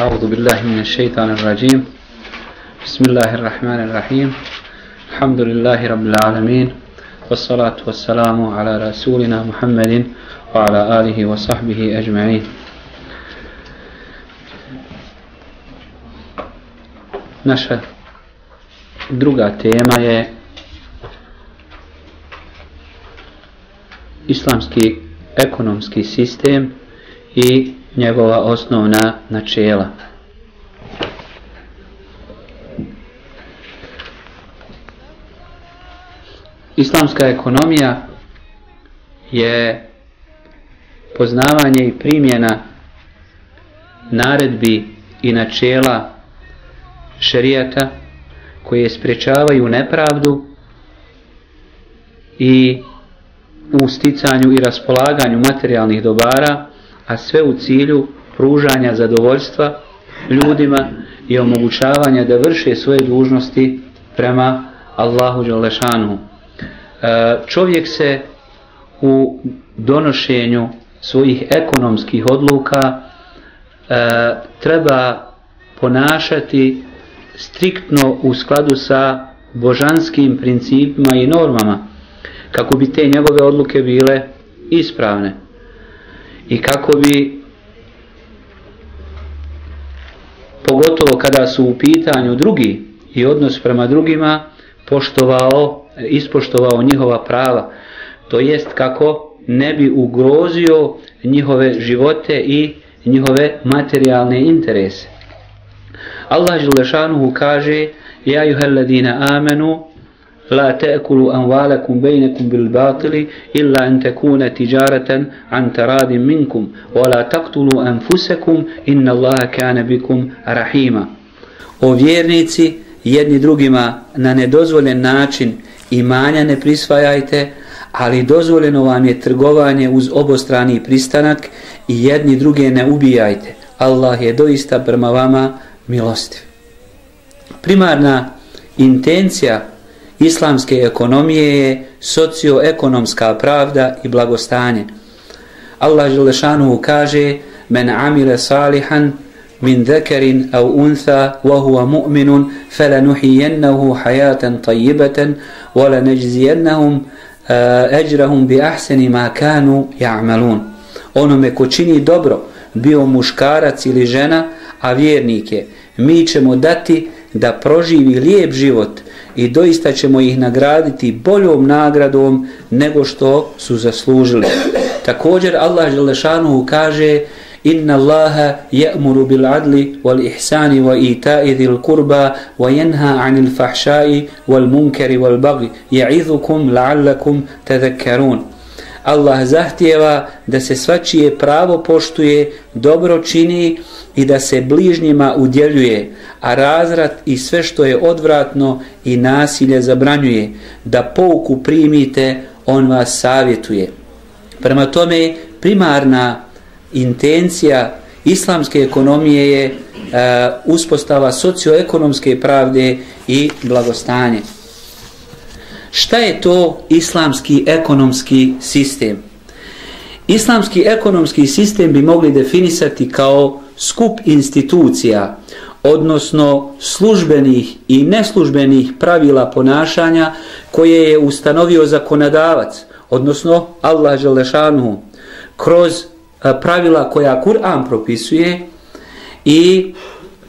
أعوذ بالله من الشيطان الرجيم بسم الله الرحمن الرحيم الحمد لله رب العالمين والصلاة والسلام على رسولنا محمد وعلى آله وصحبه أجمعين Naša druga tema je islamski ekonomski sistem i njegova osnovna načela. Islamska ekonomija je poznavanje i primjena naredbi i načela šerijata koje sprečavaju nepravdu i u sticanju i raspolaganju materijalnih dobara, a sve u cilju pružanja zadovoljstva ljudima i omogućavanja da vrše svoje dužnosti prema Allahu Đalešanu. E, čovjek se u donošenju svojih ekonomskih odluka e, treba ponašati striktno u skladu sa božanskim principima i normama kako bi te njegove odluke bile ispravne i kako bi pogotovo kada su u pitanju drugi i odnos prema drugima poštovao, ispoštovao njihova prava to jest kako ne bi ugrozio njihove živote i njihove materijalne interese. Allah Želešanuhu kaže Ja juhel ladina amenu La تأكلوا أموالكم بينكم bil batili illa an تجارة tijaratan an منكم minkum wa la إن الله كان بكم رحيما bikum rahima. O vjernici, jedni drugima na nedozvoljen način imanja ne prisvajajte, ali dozvoljeno vam je trgovanje uz obostrani pristanak i jedni druge ne ubijajte. Allah je doista prema vama milostiv. Primarna intencija islamske ekonomije je socioekonomska pravda i blagostanje. Allah Želešanu kaže Men amile salihan min dhekerin au untha wa huwa mu'minun fela nuhijennahu hayatan tajibatan wala neđzijennahum eđrahum eh, bi ahseni ma kanu ja'malun. Onome ko čini dobro, bio muškarac ili žena, a vjernike, mi ćemo dati da proživi lijep život i doista ćemo ih nagraditi boljom nagradom nego što su zaslužili. Također Allah Želešanu kaže Inna Allaha ya'muru bil adli wal ihsani wa ita'i dhil qurba wa yanha 'anil fahsha'i wal munkari wal baghi ya'idhukum la'allakum tadhakkarun. Allah zahtijeva da se svačije pravo poštuje, dobro čini i da se bližnjima udjeljuje, a razrat i sve što je odvratno i nasilje zabranjuje, da pouku primite, on vas savjetuje. Prema tome, primarna intencija islamske ekonomije je uh, uspostava socioekonomske pravde i blagostanje. Šta je to islamski ekonomski sistem? Islamski ekonomski sistem bi mogli definisati kao skup institucija, odnosno službenih i neslužbenih pravila ponašanja koje je ustanovio zakonodavac, odnosno Allah Želešanu, kroz pravila koja Kur'an propisuje i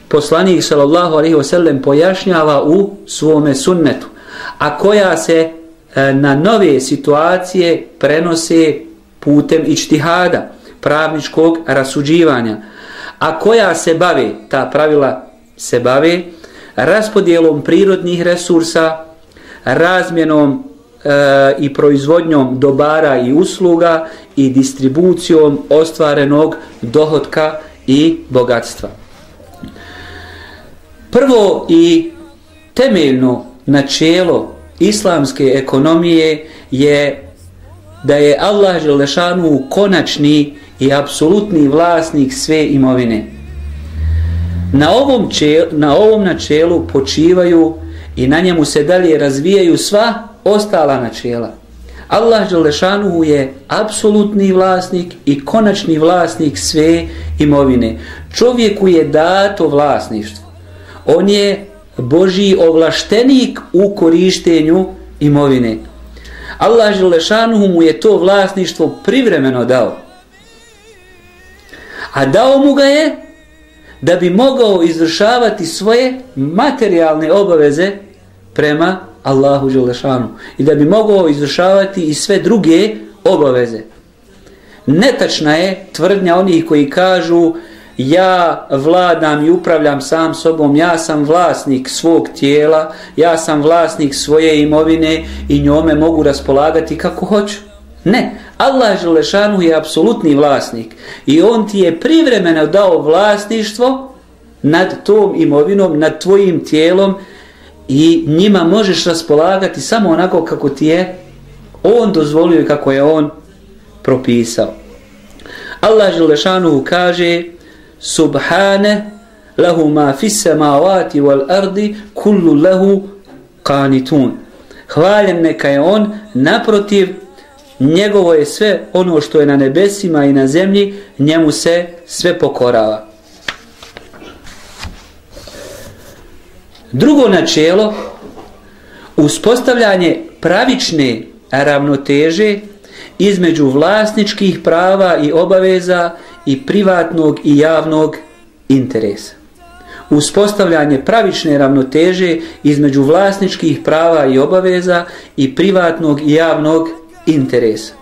poslanik sallallahu alaihi wasallam pojašnjava u svome sunnetu a koja se e, na nove situacije prenose putem ičtihada, pravničkog rasuđivanja, a koja se bave, ta pravila se bave, raspodjelom prirodnih resursa, razmjenom e, i proizvodnjom dobara i usluga i distribucijom ostvarenog dohotka i bogatstva. Prvo i temeljno načelo islamske ekonomije je da je Allah Želešanu konačni i apsolutni vlasnik sve imovine. Na ovom, čel, na ovom načelu počivaju i na njemu se dalje razvijaju sva ostala načela. Allah Đelešanuhu je apsolutni vlasnik i konačni vlasnik sve imovine. Čovjeku je dato vlasništvo. On je Božji ovlaštenik u korištenju imovine. Allah Želešanuhu mu je to vlasništvo privremeno dao. A dao mu ga je da bi mogao izvršavati svoje materijalne obaveze prema Allahu Želešanu. I da bi mogao izvršavati i sve druge obaveze. Netačna je tvrdnja onih koji kažu ja vladam i upravljam sam sobom, ja sam vlasnik svog tijela, ja sam vlasnik svoje imovine i njome mogu raspolagati kako hoću. Ne, Allah Želešanu je apsolutni vlasnik i on ti je privremeno dao vlasništvo nad tom imovinom, nad tvojim tijelom i njima možeš raspolagati samo onako kako ti je on dozvolio i kako je on propisao. Allah Želešanu kaže Subhane lahu ma fis samavati wal ardi kullu lahu qanitun. Hvaljen neka je on, naprotiv njegovo je sve ono što je na nebesima i na zemlji, njemu se sve pokorava. Drugo načelo, uspostavljanje pravične ravnoteže između vlasničkih prava i obaveza i privatnog i javnog interesa. Uspostavljanje pravične ravnoteže između vlasničkih prava i obaveza i privatnog i javnog interesa.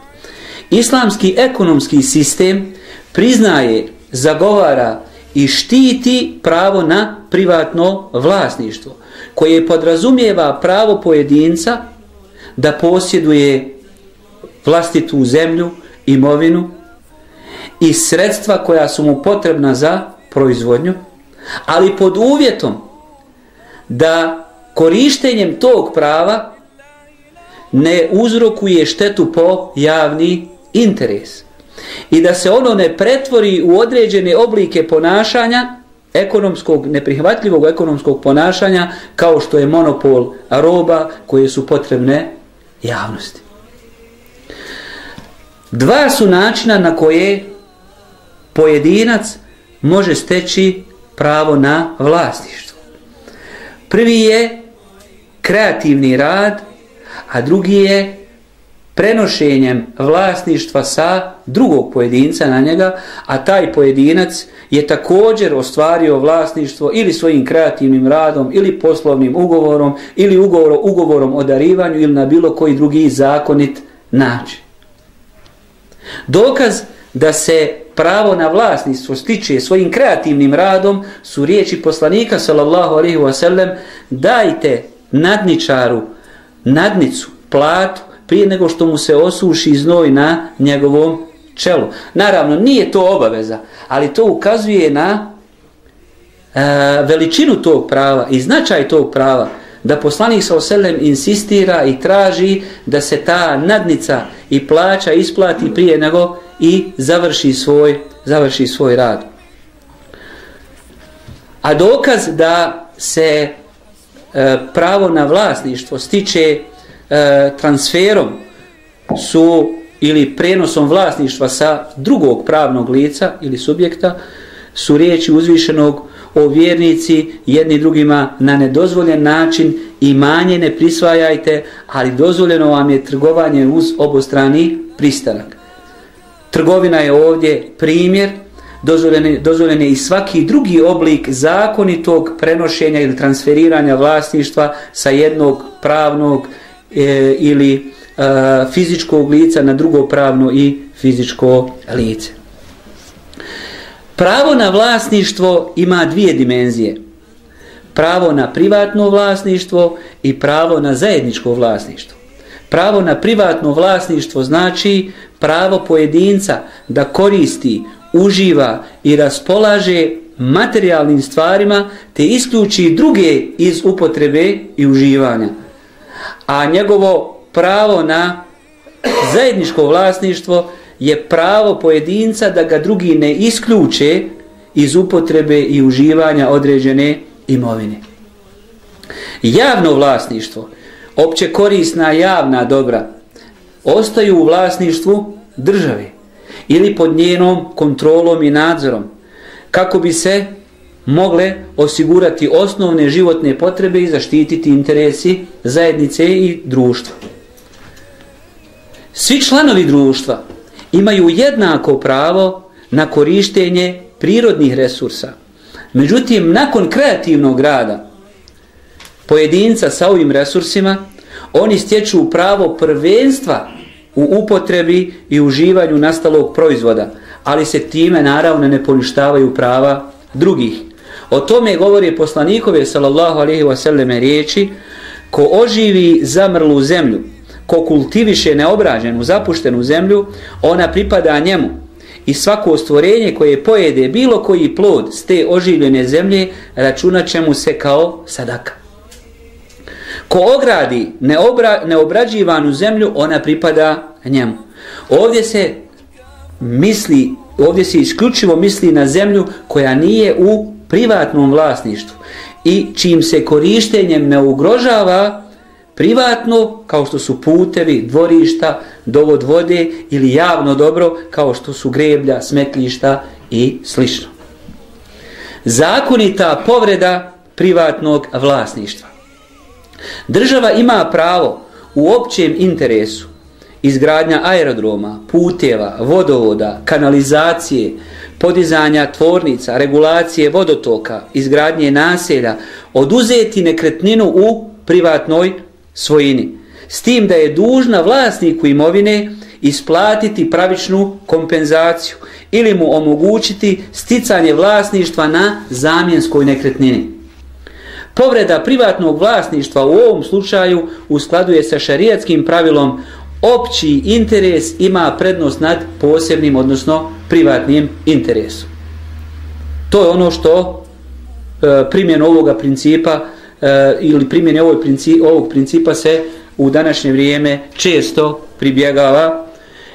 Islamski ekonomski sistem priznaje, zagovara i štiti pravo na privatno vlasništvo, koje podrazumijeva pravo pojedinca da posjeduje vlastitu zemlju, imovinu i sredstva koja su mu potrebna za proizvodnju, ali pod uvjetom da korištenjem tog prava ne uzrokuje štetu po javni interes i da se ono ne pretvori u određene oblike ponašanja ekonomskog, neprihvatljivog ekonomskog ponašanja kao što je monopol roba koje su potrebne javnosti. Dva su načina na koje pojedinac može steći pravo na vlasništvo. Prvi je kreativni rad, a drugi je prenošenjem vlasništva sa drugog pojedinca na njega, a taj pojedinac je također ostvario vlasništvo ili svojim kreativnim radom, ili poslovnim ugovorom, ili ugovorom, ugovorom o darivanju, ili na bilo koji drugi zakonit način. Dokaz da se pravo na vlasništvo stiče svojim kreativnim radom su riječi poslanika sallallahu alaihi wa sallam dajte nadničaru nadnicu, platu prije nego što mu se osuši znoj na njegovom čelu. Naravno, nije to obaveza, ali to ukazuje na e, veličinu tog prava i značaj tog prava da poslanik sa oselem insistira i traži da se ta nadnica i plaća isplati prije nego i završi svoj, završi svoj rad. A dokaz da se e, pravo na vlasništvo stiče e, transferom su ili prenosom vlasništva sa drugog pravnog lica ili subjekta su riječi uzvišenog o vjernici jedni drugima na nedozvoljen način imanje ne prisvajajte, ali dozvoljeno vam je trgovanje uz obostrani pristanak. Trgovina je ovdje primjer, dozvoljen, dozvoljen je i svaki drugi oblik zakonitog prenošenja ili transferiranja vlasništva sa jednog pravnog e, ili e, fizičkog lica na drugo pravno i fizičko lice. Pravo na vlasništvo ima dvije dimenzije. Pravo na privatno vlasništvo i pravo na zajedničko vlasništvo. Pravo na privatno vlasništvo znači pravo pojedinca da koristi, uživa i raspolaže materijalnim stvarima te isključi druge iz upotrebe i uživanja. A njegovo pravo na zajedničko vlasništvo je pravo pojedinca da ga drugi ne isključe iz upotrebe i uživanja određene imovine. Javno vlasništvo, opće korisna javna dobra, ostaju u vlasništvu države ili pod njenom kontrolom i nadzorom kako bi se mogle osigurati osnovne životne potrebe i zaštititi interesi zajednice i društva. Svi članovi društva imaju jednako pravo na korištenje prirodnih resursa. Međutim, nakon kreativnog rada pojedinca sa ovim resursima, oni stječu pravo prvenstva u upotrebi i uživanju nastalog proizvoda, ali se time naravno ne poništavaju prava drugih. O tome govori poslanikove sallallahu alaihi ve selleme riječi ko oživi zamrlu zemlju, ko kultiviše neobraženu, zapuštenu zemlju, ona pripada njemu. I svako stvorenje koje pojede bilo koji plod s te oživljene zemlje računat će mu se kao sadaka. Ko ogradi neobra, neobrađivanu zemlju, ona pripada njemu. Ovdje se misli, ovdje se isključivo misli na zemlju koja nije u privatnom vlasništvu i čim se korištenjem ne ugrožava privatno, kao što su putevi, dvorišta, dovod vode ili javno dobro, kao što su greblja, smetlišta i slično. Zakonita povreda privatnog vlasništva. Država ima pravo u općem interesu izgradnja aerodroma, puteva, vodovoda, kanalizacije, podizanja tvornica, regulacije vodotoka, izgradnje naselja, oduzeti nekretninu u privatnoj svojini. S tim da je dužna vlasniku imovine isplatiti pravičnu kompenzaciju ili mu omogućiti sticanje vlasništva na zamjenskoj nekretnini. Povreda privatnog vlasništva u ovom slučaju uskladuje sa šarijatskim pravilom opći interes ima prednost nad posebnim, odnosno privatnim interesom. To je ono što e, primjen ovoga principa e, ili primjen ovog, principa, ovog principa se u današnje vrijeme često pribjegava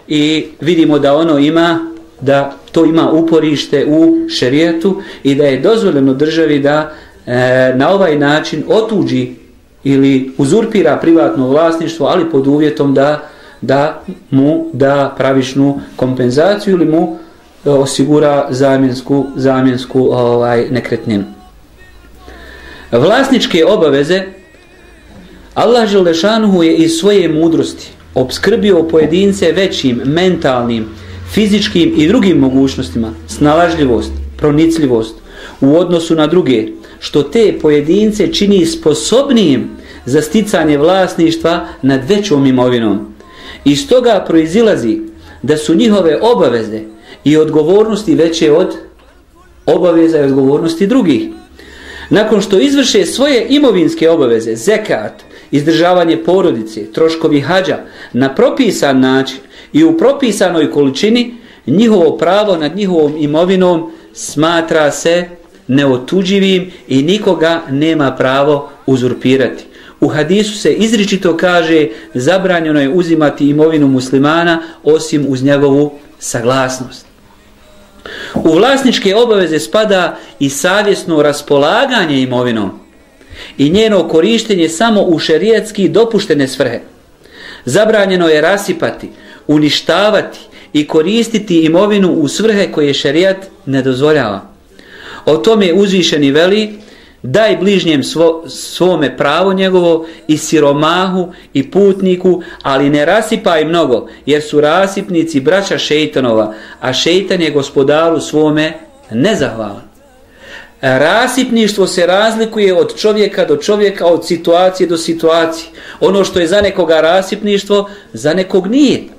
i vidimo da ono ima da to ima uporište u šerijetu i da je dozvoljeno državi da e, na ovaj način otuđi ili uzurpira privatno vlasništvo, ali pod uvjetom da da mu da pravičnu kompenzaciju ili mu e, osigura zamjensku, zamjensku ovaj nekretninu. Vlasničke obaveze Allah Želešanuhu je iz svoje mudrosti obskrbio pojedince većim mentalnim, fizičkim i drugim mogućnostima, snalažljivost, pronicljivost u odnosu na druge, što te pojedince čini sposobnijim za sticanje vlasništva nad većom imovinom. Iz toga proizilazi da su njihove obaveze i odgovornosti veće od obaveza i odgovornosti drugih. Nakon što izvrše svoje imovinske obaveze, zekat, izdržavanje porodice, troškovi hađa, na propisan način i u propisanoj količini, njihovo pravo nad njihovom imovinom smatra se neotuđivim i nikoga nema pravo uzurpirati. U hadisu se izričito kaže zabranjeno je uzimati imovinu muslimana osim uz njegovu saglasnost. U vlasničke obaveze spada i savjesno raspolaganje imovinom i njeno korištenje samo u šerijetski dopuštene svrhe. Zabranjeno je rasipati, uništavati i koristiti imovinu u svrhe koje šerijat ne dozvoljava. O tome uzvišeni veli daj bližnjem svo, svome pravo njegovo i siromahu i putniku, ali ne rasipaj mnogo, jer su rasipnici braća šeitanova, a šeitan je gospodaru svome nezahvalan. Rasipništvo se razlikuje od čovjeka do čovjeka, od situacije do situacije. Ono što je za nekoga rasipništvo, za nekog nije.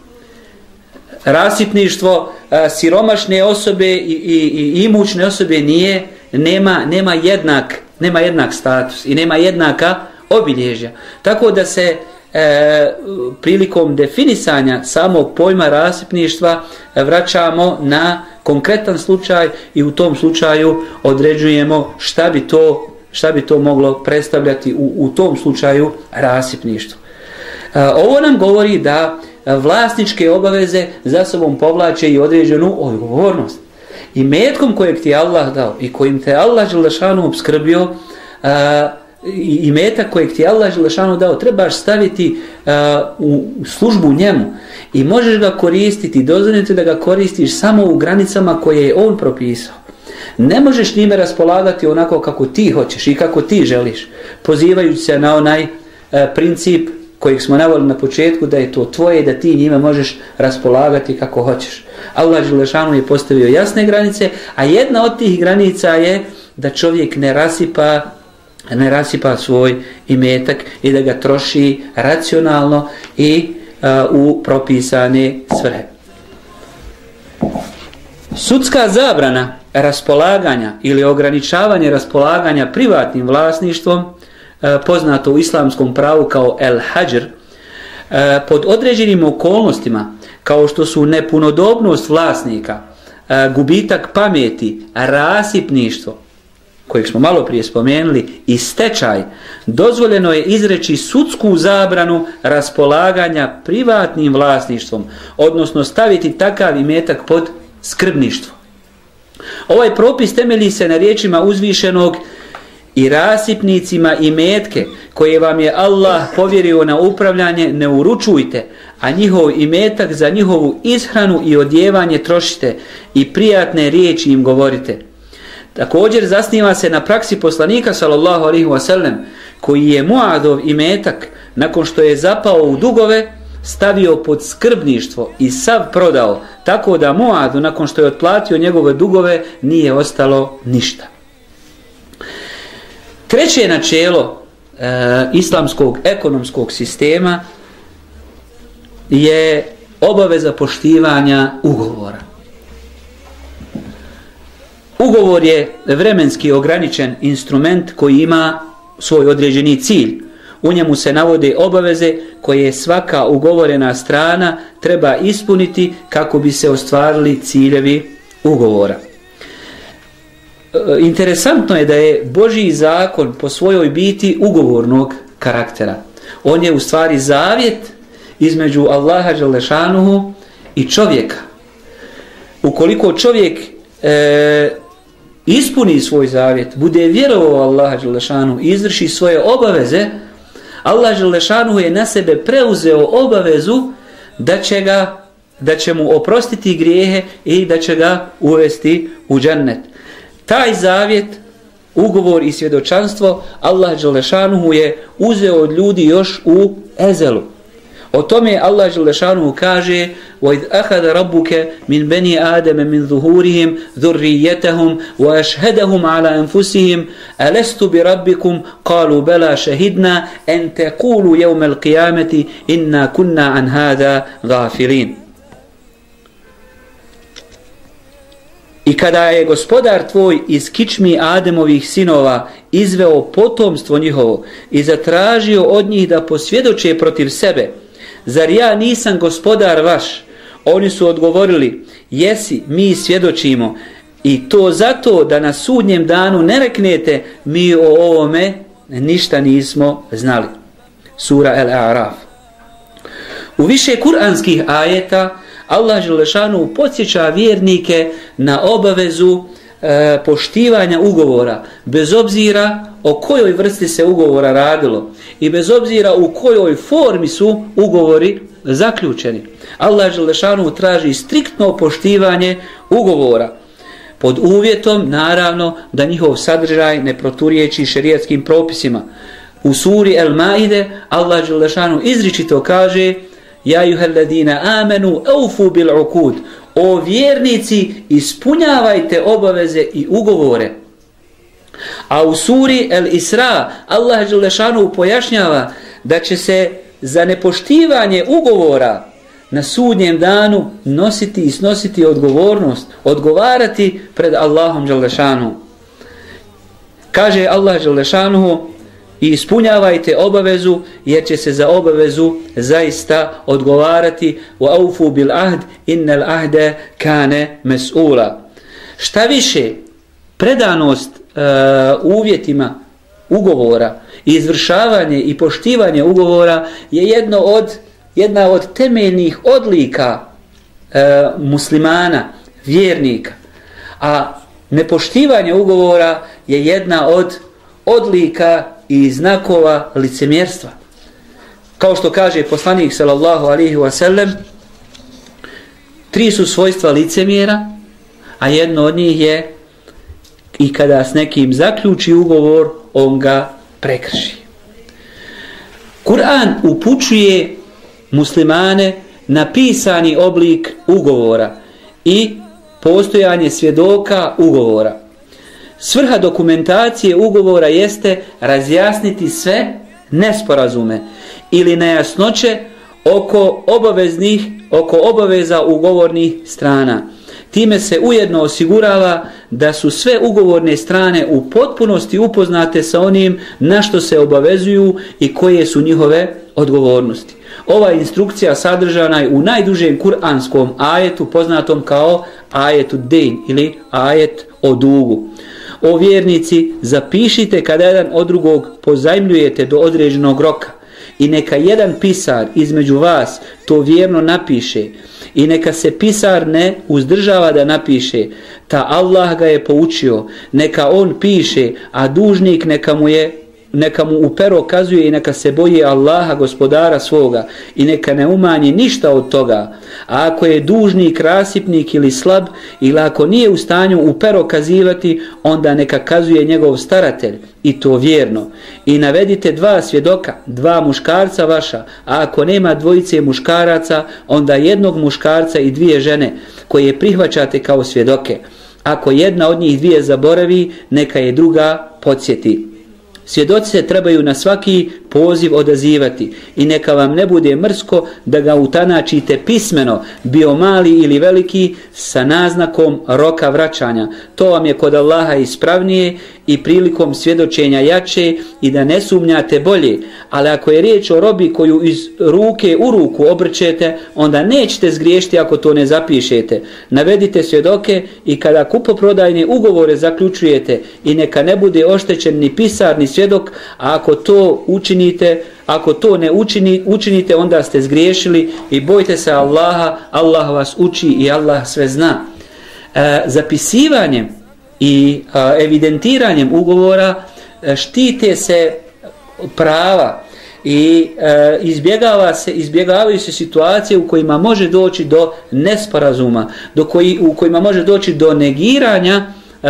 Rasipništvo e, siromašne osobe i, i, i imućne osobe nije, nema, nema jednak nema jednak status i nema jednaka obilježja. Tako da se e, prilikom definisanja samog pojma rasipništva vraćamo na konkretan slučaj i u tom slučaju određujemo šta bi to, šta bi to moglo predstavljati u, u tom slučaju rasipništvo. E, ovo nam govori da vlasničke obaveze za sobom povlače i određenu odgovornost i metkom kojeg ti Allah dao i kojim te Allah Želešanu obskrbio, a, i metak kojeg ti Allah Želešanu dao trebaš staviti uh, u službu njemu i možeš ga koristiti, dozvoljeno da ga koristiš samo u granicama koje je on propisao. Ne možeš njime raspolagati onako kako ti hoćeš i kako ti želiš, pozivajući se na onaj uh, princip kojeg smo navali na početku da je to tvoje da ti njime možeš raspolagati kako hoćeš. Allah Želešanu je postavio jasne granice, a jedna od tih granica je da čovjek ne rasipa ne rasipa svoj imetak i da ga troši racionalno i a, u propisane svrhe. Sudska zabrana raspolaganja ili ograničavanje raspolaganja privatnim vlasništvom E, poznato u islamskom pravu kao el hađr e, pod određenim okolnostima kao što su nepunodobnost vlasnika, e, gubitak pameti, rasipništvo, kojeg smo malo prije spomenuli, i stečaj, dozvoljeno je izreći sudsku zabranu raspolaganja privatnim vlasništvom, odnosno staviti takav imetak pod skrbništvo. Ovaj propis temelji se na riječima uzvišenog i rasipnicima i metke koje vam je Allah povjerio na upravljanje ne uručujte, a njihov imetak za njihovu ishranu i odjevanje trošite i prijatne riječi im govorite. Također zasniva se na praksi poslanika sallallahu alaihi wasallam koji je Muadov imetak nakon što je zapao u dugove stavio pod skrbništvo i sav prodao tako da Muadu nakon što je otplatio njegove dugove nije ostalo ništa. Treće načelo e, islamskog ekonomskog sistema je obaveza poštivanja ugovora. Ugovor je vremenski ograničen instrument koji ima svoj određeni cilj. U njemu se navode obaveze koje svaka ugovorena strana treba ispuniti kako bi se ostvarili ciljevi ugovora. E, interesantno je da je Božji zakon po svojoj biti ugovornog karaktera. On je u stvari zavjet između Allaha Đalešanuhu i čovjeka. Ukoliko čovjek e, ispuni svoj zavjet, bude vjerovao Allaha Đelešanu i izvrši svoje obaveze, Allah Đelešanu je na sebe preuzeo obavezu da će ga da će mu oprostiti grijehe i da će ga uvesti u džennet Taj zavjet, ugovor i svjedočanstvo Allah Đelešanu je uzeo od ljudi još u ezelu. O tome Allah Želešanu kaže وَإِذْ أَخَذَ رَبُّكَ مِنْ بَنِي آدَمَ مِنْ ظُهُورِهِمْ ذُرِّيَّتَهُمْ وَأَشْهَدَهُمْ عَلَى أَنفُسِهِمْ أَلَسْتُ بِرَبِّكُمْ قَالُوا بَلَا شَهِدْنَا أَنْ تَقُولُوا يَوْمَ الْقِيَامَةِ إِنَّا كُنَّا عَنْ هَذَا غَافِلِينَ I kada je gospodar tvoj iz kičmi Ademovih sinova izveo potomstvo njihovo i zatražio od njih da posvjedoče protiv sebe, zar ja nisam gospodar vaš? Oni su odgovorili, jesi, mi svjedočimo. I to zato da na sudnjem danu ne reknete, mi o ovome ništa nismo znali. Sura El Araf. U više kuranskih ajeta Allah Želešanu podsjeća vjernike na obavezu e, poštivanja ugovora, bez obzira o kojoj vrsti se ugovora radilo i bez obzira u kojoj formi su ugovori zaključeni. Allah Želešanu traži striktno poštivanje ugovora pod uvjetom, naravno, da njihov sadržaj ne proturiječi šerijatskim propisima. U suri El Maide Allah Želešanu izričito kaže Ja juhelladina amenu eufu bil ukud O vjernici, ispunjavajte obaveze i ugovore. A u suri El Isra Allah Đelešanu pojašnjava da će se za nepoštivanje ugovora na sudnjem danu nositi i snositi odgovornost, odgovarati pred Allahom Đelešanu. Kaže Allah Đelešanu i ispunjavajte obavezu jer će se za obavezu zaista odgovarati wa aufu bil ahd innal ahde kane mes'ula. Šta više, predanost uh, uvjetima ugovora i izvršavanje i poštivanje ugovora je jedno od jedna od temeljnih odlika e, muslimana, vjernika. A nepoštivanje ugovora je jedna od odlika i znakova licemjerstva. Kao što kaže poslanik sallallahu alaihi wa sallam, tri su svojstva licemjera, a jedno od njih je i kada s nekim zaključi ugovor, on ga prekrši. Kur'an upućuje muslimane na pisani oblik ugovora i postojanje svjedoka ugovora. Svrha dokumentacije ugovora jeste razjasniti sve nesporazume ili nejasnoće oko obaveznih oko obaveza ugovornih strana. Time se ujedno osigurava da su sve ugovorne strane u potpunosti upoznate sa onim na što se obavezuju i koje su njihove odgovornosti. Ova instrukcija sadržana je u najdužem kuranskom ajetu poznatom kao ajetu din ili ajet o dugu. O vjernici, zapišite kada jedan od drugog pozajmljujete do određenog roka. I neka jedan pisar između vas to vjerno napiše. I neka se pisar ne uzdržava da napiše, ta Allah ga je poučio, neka on piše, a dužnik neka mu je neka mu u pero kazuje i neka se boji Allaha gospodara svoga i neka ne umanji ništa od toga. A ako je dužnik, rasipnik ili slab ili ako nije u stanju u pero kazivati, onda neka kazuje njegov staratelj i to vjerno. I navedite dva svjedoka, dva muškarca vaša, a ako nema dvojice muškaraca, onda jednog muškarca i dvije žene koje prihvaćate kao svjedoke. Ako jedna od njih dvije zaboravi, neka je druga podsjeti. Svjedoci se trebaju na svaki poziv odazivati i neka vam ne bude mrsko da ga utanačite pismeno, bio mali ili veliki, sa naznakom roka vraćanja. To vam je kod Allaha ispravnije i prilikom svjedočenja jače i da ne sumnjate bolje. Ali ako je riječ o robi koju iz ruke u ruku obrčete, onda nećete zgriješiti ako to ne zapišete. Navedite svjedoke i kada kupoprodajne ugovore zaključujete i neka ne bude oštećen ni pisar ni svjedok, a ako to učinite, ako to ne učini, učinite, onda ste zgriješili i bojte se Allaha, Allah vas uči i Allah sve zna. E, zapisivanjem i e, evidentiranjem ugovora e, štite se prava i e, izbjegava se izbjegavaju se situacije u kojima može doći do nesporazuma do koji u kojima može doći do negiranja e,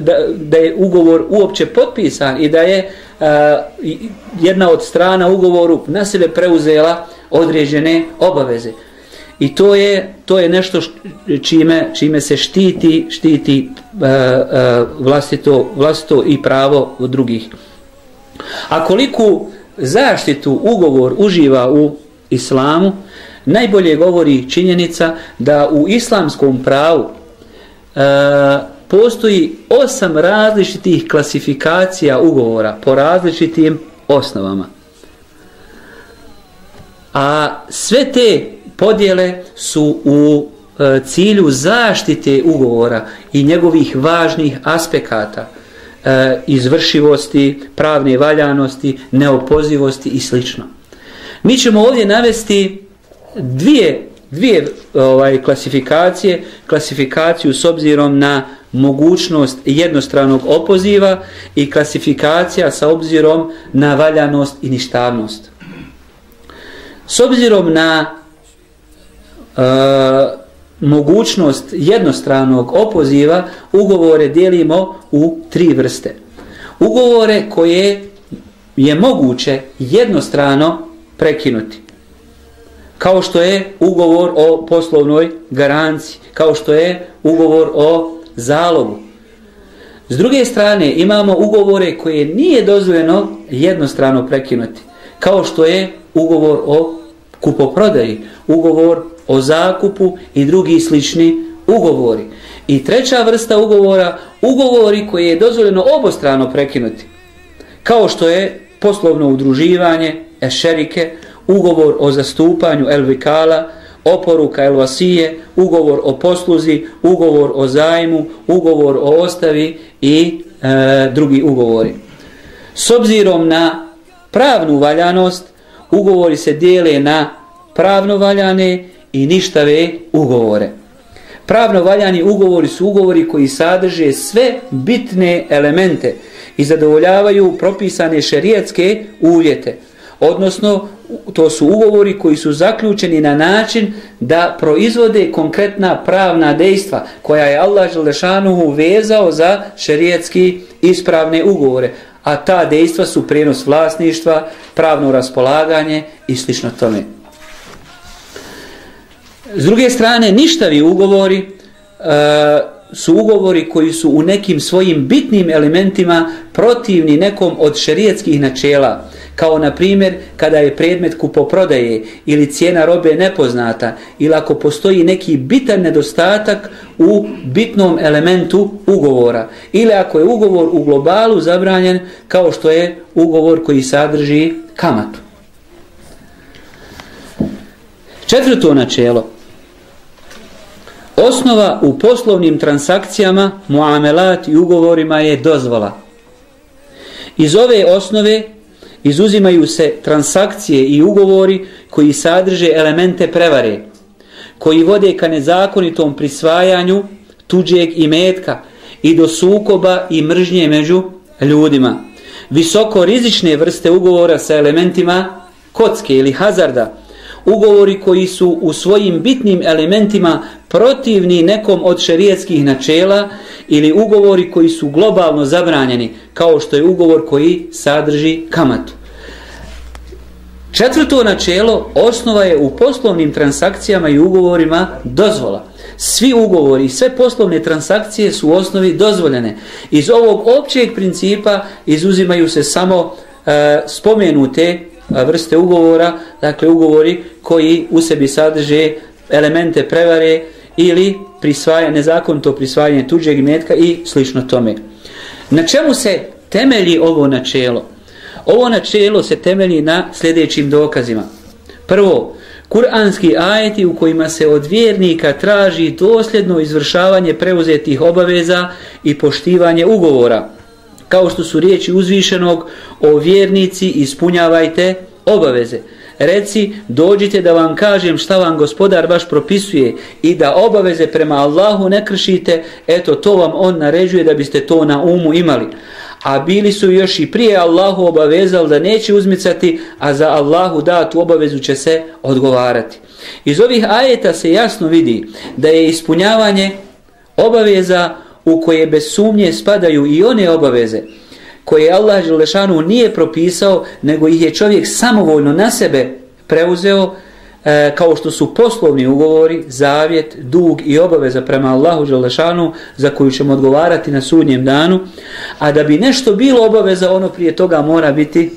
da, da je ugovor uopće potpisan i da je e, E, jedna od strana ugovoru na sebe preuzela određene obaveze I to je to je nešto čime čime se štiti štiti uh, vlastito vlastito i pravo od drugih. A koliku zaštitu ugovor uživa u islamu, najbolje govori činjenica da u islamskom pravu uh, postoji osam različitih klasifikacija ugovora po različitim osnovama. A sve te podjele su u e, cilju zaštite ugovora i njegovih važnih aspekata e, izvršivosti, pravne valjanosti, neopozivosti i slično. Mi ćemo ovdje navesti dvije, dvije ovaj, klasifikacije, klasifikaciju s obzirom na mogućnost jednostranog opoziva i klasifikacija sa obzirom na valjanost i ništavnost. S obzirom na e, mogućnost jednostranog opoziva ugovore dijelimo u tri vrste. Ugovore koje je moguće jednostrano prekinuti. Kao što je ugovor o poslovnoj garanciji, kao što je ugovor o zalogu. S druge strane imamo ugovore koje nije dozvoljeno jednostrano prekinuti, kao što je ugovor o kupoprodaji, ugovor o zakupu i drugi slični ugovori. I treća vrsta ugovora, ugovori koje je dozvoljeno obostrano prekinuti. Kao što je poslovno udruživanje, ešerike, ugovor o zastupanju elvikala, oporuka elvasije, ugovor o posluzi, ugovor o zajmu, ugovor o ostavi i e, drugi ugovori. S obzirom na pravnu valjanost, ugovori se dijele na pravno valjane i ništave ugovore. Pravno valjani ugovori su ugovori koji sadrže sve bitne elemente i zadovoljavaju propisane šerijetske uvjete. Odnosno, to su ugovori koji su zaključeni na način da proizvode konkretna pravna dejstva koja je Allah Želešanuhu vezao za šerijetski ispravne ugovore. A ta dejstva su prenos vlasništva, pravno raspolaganje i slično tome. S druge strane, ništavi ugovori e, su ugovori koji su u nekim svojim bitnim elementima protivni nekom od šerijetskih načela, kao na primjer kada je predmet kupoprodaje ili cijena robe nepoznata ili ako postoji neki bitan nedostatak u bitnom elementu ugovora ili ako je ugovor u globalu zabranjen kao što je ugovor koji sadrži kamatu. Četvrto načelo – Osnova u poslovnim transakcijama, muamelat i ugovorima je dozvola. Iz ove osnove izuzimaju se transakcije i ugovori koji sadrže elemente prevare, koji vode ka nezakonitom prisvajanju tuđeg imetka i do sukoba i mržnje među ljudima. Visoko rizične vrste ugovora sa elementima kocke ili hazarda, ugovori koji su u svojim bitnim elementima protivni nekom od šerijetskih načela ili ugovori koji su globalno zabranjeni, kao što je ugovor koji sadrži kamatu. Četvrto načelo, osnova je u poslovnim transakcijama i ugovorima dozvola. Svi ugovori i sve poslovne transakcije su u osnovi dozvoljene. Iz ovog općeg principa izuzimaju se samo e, spomenute e, vrste ugovora, dakle ugovori koji u sebi sadrže elemente prevare ili prisvaja, nezakonito prisvajanje tuđeg metka i slično tome. Na čemu se temelji ovo načelo? Ovo načelo se temelji na sljedećim dokazima. Prvo, kuranski ajeti u kojima se od vjernika traži dosljedno izvršavanje preuzetih obaveza i poštivanje ugovora kao što su riječi uzvišenog o vjernici ispunjavajte obaveze. Reci, dođite da vam kažem šta vam gospodar baš propisuje i da obaveze prema Allahu ne kršite, eto to vam on naređuje da biste to na umu imali. A bili su još i prije Allahu obavezali da neće uzmicati, a za Allahu datu obavezu će se odgovarati. Iz ovih ajeta se jasno vidi da je ispunjavanje obaveza u koje bez sumnje spadaju i one obaveze koje Allah Želešanu nije propisao, nego ih je čovjek samovoljno na sebe preuzeo, e, kao što su poslovni ugovori, zavjet, dug i obaveza prema Allahu Želešanu, za koju ćemo odgovarati na sudnjem danu, a da bi nešto bilo obaveza, ono prije toga mora biti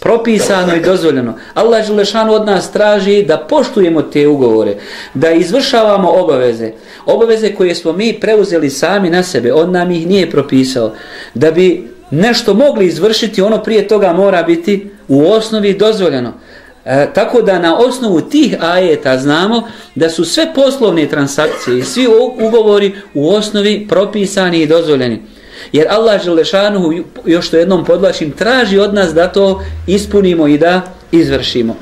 propisano i dozvoljeno. Allah Želešanu od nas traži da poštujemo te ugovore, da izvršavamo obaveze, obaveze koje smo mi preuzeli sami na sebe, on nam ih nije propisao, da bi nešto mogli izvršiti, ono prije toga mora biti u osnovi dozvoljeno. E, tako da na osnovu tih ajeta znamo da su sve poslovne transakcije i svi ugovori u osnovi propisani i dozvoljeni. Jer Allah Želešanuhu, još to jednom podlačim, traži od nas da to ispunimo i da izvršimo.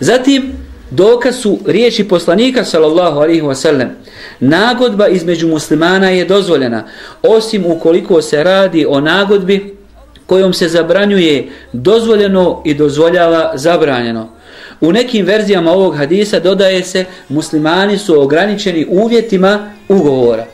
Zatim, dokaz su riječi poslanika sallallahu alaihi wasallam. Nagodba između muslimana je dozvoljena, osim ukoliko se radi o nagodbi kojom se zabranjuje dozvoljeno i dozvoljava zabranjeno. U nekim verzijama ovog hadisa dodaje se muslimani su ograničeni uvjetima ugovora.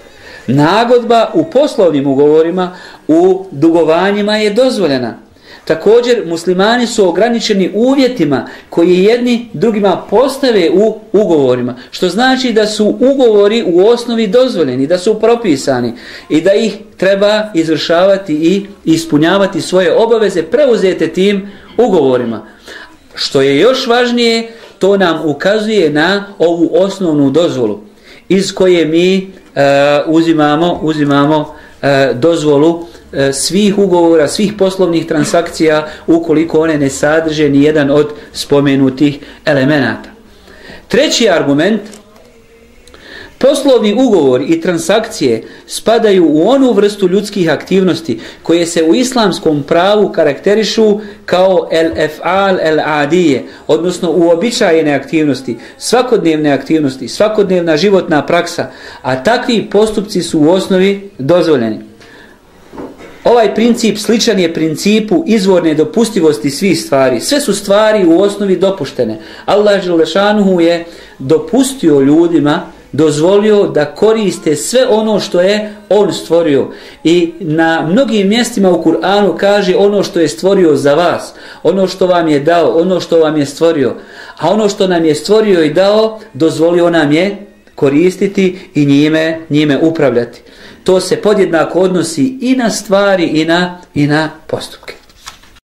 Nagodba u poslovnim ugovorima, u dugovanjima je dozvoljena. Također muslimani su ograničeni uvjetima koji jedni drugima postave u ugovorima. Što znači da su ugovori u osnovi dozvoljeni, da su propisani i da ih treba izvršavati i ispunjavati svoje obaveze preuzete tim ugovorima. Što je još važnije, to nam ukazuje na ovu osnovnu dozvolu iz koje mi e, uzimamo, uzimamo e, dozvolu E, E, svih ugovora, svih poslovnih transakcija ukoliko one ne sadrže ni jedan od spomenutih elemenata. Treći argument Poslovni ugovor i transakcije spadaju u onu vrstu ljudskih aktivnosti koje se u islamskom pravu karakterišu kao el-ef'al el-adije, odnosno uobičajene aktivnosti, svakodnevne aktivnosti, svakodnevna životna praksa, a takvi postupci su u osnovi dozvoljeni. Ovaj princip sličan je principu izvorne dopustivosti svih stvari. Sve su stvari u osnovi dopuštene. Allah Želešanuhu je dopustio ljudima dozvolio da koriste sve ono što je on stvorio i na mnogim mjestima u Kur'anu kaže ono što je stvorio za vas ono što vam je dao, ono što vam je stvorio a ono što nam je stvorio i dao dozvolio nam je koristiti i njime, njime upravljati to se podjednako odnosi i na stvari i na, i na postupke.